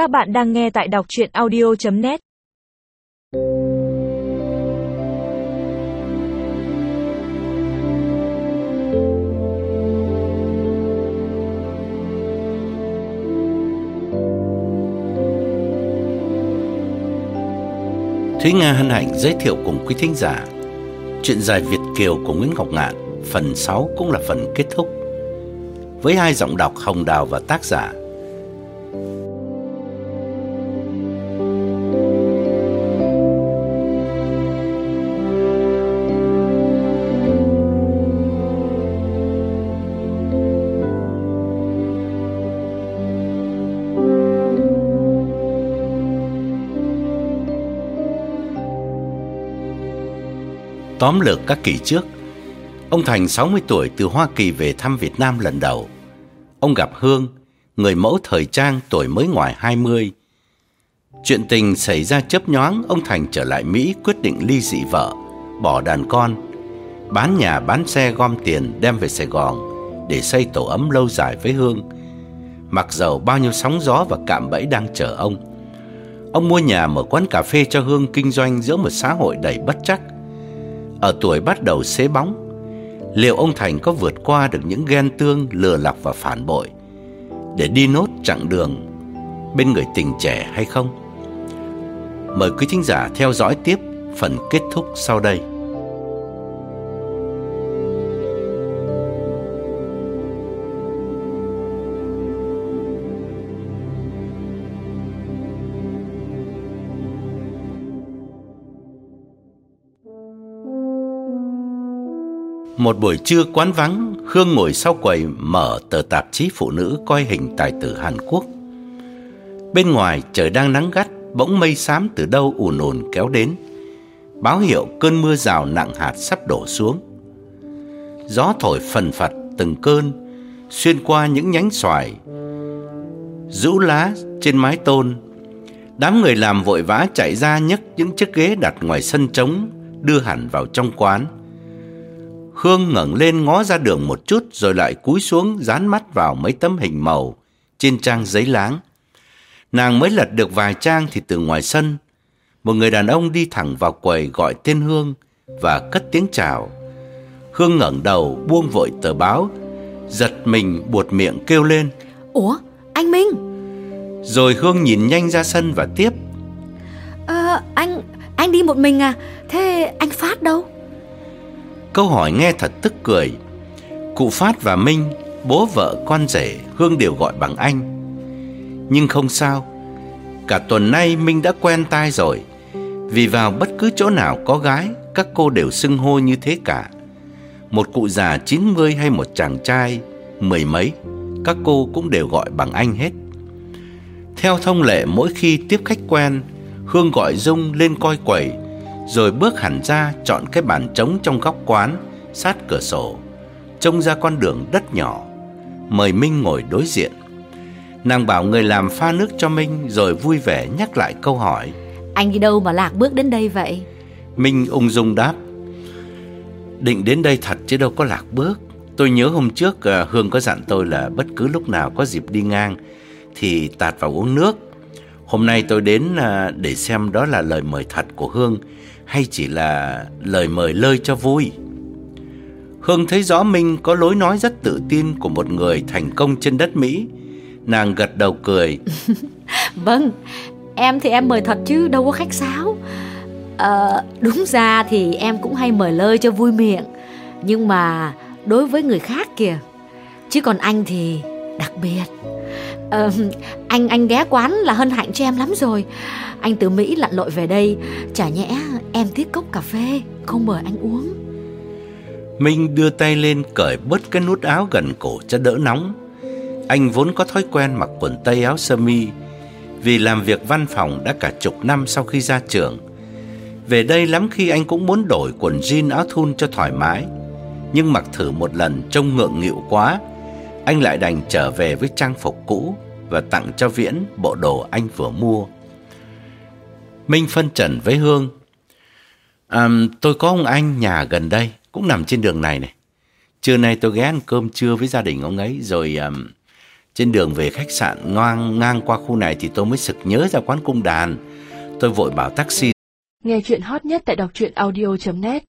Các bạn đang nghe tại đọc chuyện audio.net Thúy Nga hân hạnh giới thiệu cùng quý thính giả Chuyện dài Việt Kiều của Nguyễn Ngọc Ngạn, Phần 6 cũng là phần kết thúc. Với hai giọng đọc Hồng Đào và tác giả. Tóm lược các kỳ trước, ông Thành 60 tuổi từ Hoa Kỳ về thăm Việt Nam lần đầu. Ông gặp Hương, người mẫu thời trang tuổi mới ngoài 20. Chuyện tình xảy ra chớp nhoáng, ông Thành trở lại Mỹ quyết định ly dị vợ, bỏ đàn con, bán nhà bán xe gom tiền đem về Sài Gòn để xây tổ ấm lâu dài với Hương. Mặc dầu bao nhiêu sóng gió và cạm bẫy đang chờ ông. Ông mua nhà mở quán cà phê cho Hương kinh doanh giữa một xã hội đầy bất chắc ở tuổi bắt đầu xế bóng, liệu ông Thành có vượt qua được những ghen tương, lừa lọc và phản bội để đi nốt chặng đường bên người tình trẻ hay không? Mời quý thính giả theo dõi tiếp phần kết thúc sau đây. Một buổi trưa quán vắng, Hương ngồi sau quầy mở tờ tạp chí phụ nữ coi hình tài tử Hàn Quốc. Bên ngoài trời đang nắng gắt, bỗng mây xám từ đâu ùn ùn kéo đến. Báo hiệu cơn mưa rào nặng hạt sắp đổ xuống. Gió thổi phần phật từng cơn, xuyên qua những nhánh xoài, rũ lá trên mái tôn. Đám người làm vội vã chạy ra nhấc những chiếc ghế đặt ngoài sân trống, đưa hẳn vào trong quán. Hương ngẩng lên ngó ra đường một chút rồi lại cúi xuống dán mắt vào mấy tấm hình màu trên trang giấy láng. Nàng mới lật được vài trang thì từ ngoài sân, một người đàn ông đi thẳng vào quầy gọi tên Hương và cất tiếng chào. Hương ngẩng đầu buông vội tờ báo, giật mình buột miệng kêu lên. Ủa, anh Minh? Rồi Hương nhìn nhanh ra sân và tiếp. Ờ, anh, anh đi một mình à? Thế anh Phát đâu? Câu hỏi nghe thật tức cười. Cụ Phát và Minh, bố vợ con rể, Hương đều gọi bằng anh. Nhưng không sao. Cả tuần nay Minh đã quen tai rồi. Vì vào bất cứ chỗ nào có gái, các cô đều xưng hô như thế cả. Một cụ già 90 hay một chàng trai mười mấy, các cô cũng đều gọi bằng anh hết. Theo thông lệ mỗi khi tiếp khách quen, Hương gọi Dung lên coi quầy rồi bước hẳn ra chọn cái bàn trống trong góc quán sát cửa sổ, trông ra con đường đất nhỏ, mời Minh ngồi đối diện. Nàng bảo người làm pha nước cho Minh rồi vui vẻ nhắc lại câu hỏi. Anh đi đâu mà lạc bước đến đây vậy? Minh ung dung đáp. Định đến đây thật chứ đâu có lạc bước. Tôi nhớ hôm trước à, Hương có dặn tôi là bất cứ lúc nào có dịp đi ngang thì tạt vào uống nước. Hôm nay tôi đến à, để xem đó là lời mời thật của Hương hay chỉ là lời mời lơi cho vui. Hương thấy rõ Minh có lối nói rất tự tin của một người thành công trên đất Mỹ. Nàng gật đầu cười. vâng, em thì em mời thật chứ đâu có khách sáo. À, đúng ra thì em cũng hay mời lơi cho vui miệng. Nhưng mà đối với người khác kìa. Chứ còn anh thì đặc biệt. Anh anh ghé quán là hân hạnh cho em lắm rồi. Anh từ Mỹ lặn lội về đây. Chả nhẽ em tiếc cốc cà phê, Không mời anh uống. Minh đưa tay lên cởi bớt cái nút áo gần cổ cho đỡ nóng. Anh vốn có thói quen mặc quần tây áo sơ mi, Vì làm việc văn phòng đã cả chục năm sau khi ra trường. Về đây lắm khi anh cũng muốn đổi quần jean áo thun cho thoải mái. Nhưng mặc thử một lần trông ngượng nghịu quá anh lại đành trở về với trang phục cũ Và tặng cho Viễn bộ đồ anh vừa mua Minh phân trần với Hương. À, tôi có ông anh nhà gần đây, cũng nằm trên đường này này. Trưa nay tôi ghé ăn cơm trưa với gia đình ông ấy, rồi um, Trên đường về khách sạn ngang ngang qua khu này thì tôi mới sực nhớ ra quán cung đàn. Tôi vội bảo taxi Nghe chuyện hot nhất tại đọc truyện audio.net